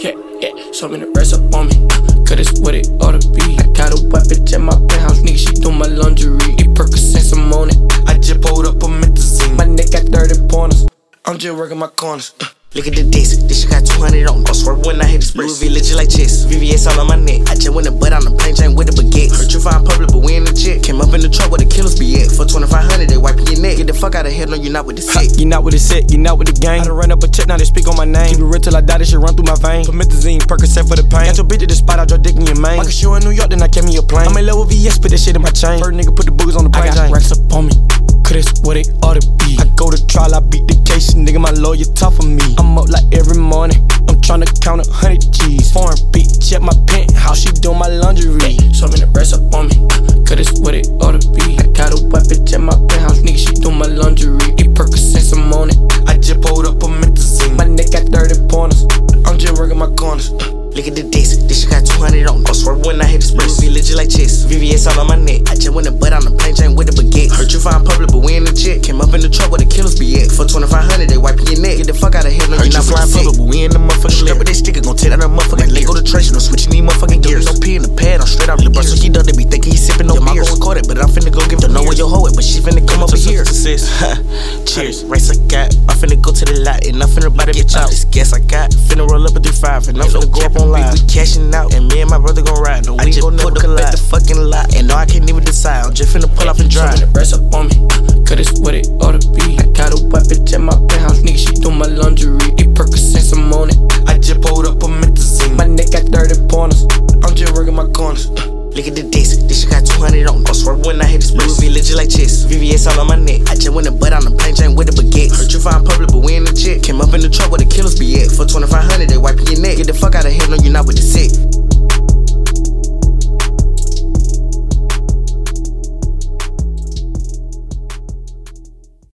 Yeah, yeah, so many rest up on me. Cause it's what it ought to be. I got a weapon in my penthouse, nigga. She do my laundry. Eat Percocet, some on it. I just pulled up a methazine. My neck got 30 pointers. I'm just working my corners. Uh. Look at the disc, this shit got 200 on. I swear when I hit this Louis V legit like chess. VVS all on my neck. I just went to butt on the plane chain with a baguette. Hurt you find fuck out of here, no, you not with the set. You not with the set, you not with the gang. I done run up a check, now they speak on my name. Keep it real till I die, this shit run through my veins. Promethazine, Percocet for the pain. Got your bitch at the spot, I drop dick in your main. Like a show in New York, then I came me a plane. I'm in love with VS, put that shit in my chain. First nigga put the boogers on the plane. I got racks up on me. Cause that's what it ought to be. I go to trial, I beat the case, nigga, my lawyer tough for me. I'm up like every morning, I'm tryna count a hundred G's. Foreign bitch at my penthouse, she do my laundry. So I'm in the rest up on me, cause that's what it ought laundry. Eat Percocets, I'm on it. I just pulled up a methazine. My neck got 30 pointers, I'm just working my corners. Uh, look at the disc, this shit got 200 on. I swear when I hit the. Louis V legit like chess. VVS all on my neck. I just went and butt on the plane chain with a baguette. Heard you find public, Cheers. Race I got. I finna go to the lot and I'm finna buy the bitch out. This gas I got. Finna roll up a 35 and I'm finna go up on live. We cashing out and me and my brother gon' ride. No, I we just gon' never the collide. the fucking lot, and no, I can't even decide. I'm just finna pull off and drive. I'm rest up on me, cause that's what it ought to be. I got a white bitch at my penthouse, nigga, she do my laundry. Eat Percocets, I'm on it. I just pulled up a methazine. My neck got 30 pointers, I'm just working my corners. Look at the disc, this shit got 200 on. I swear when I hit. Louis V legit like chess. VVS all on my neck. I just went and butt on the plane chain with a baguette. Heard you find public, but